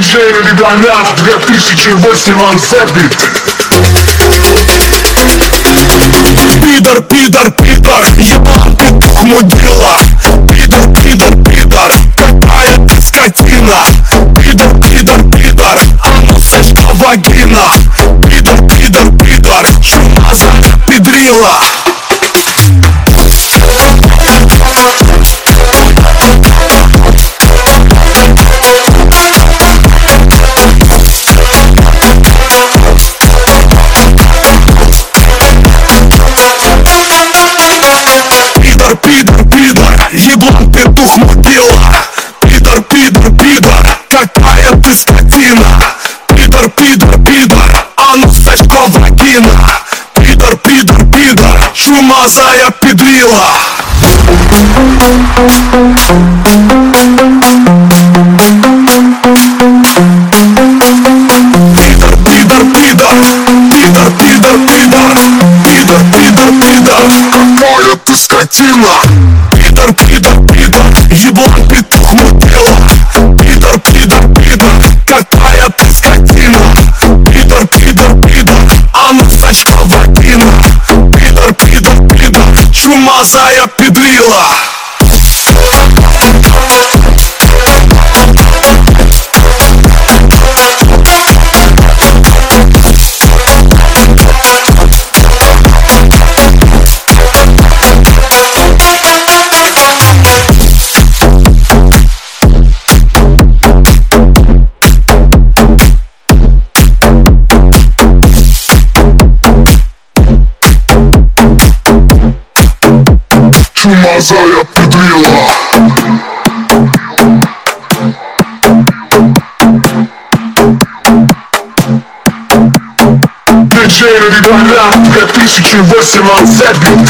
диджей Ребенав 2008 он забит Пидор, пидор, пидор, ебан, петух, мудик Дух мудила Пидор, пидор, пидор Какая ты скотина Пидор, пидор, пидор А ну сачко вагина Пидор, пидор, пидор Чумазая пидрила. Пидор, пидор, пидор Пидор, пидор, пидор Пидор, пидор, пидор Какая ты скотина Пидор, пидор еблан петух мудила! Пидор, пидор, пидор, какая ты скотина! Пидор, пидор, пидор, а ну сачка вагина! Пидор, пидор, пидор, чумазая педрила! чумазая педрила Диджей Регулярка 1008 он забит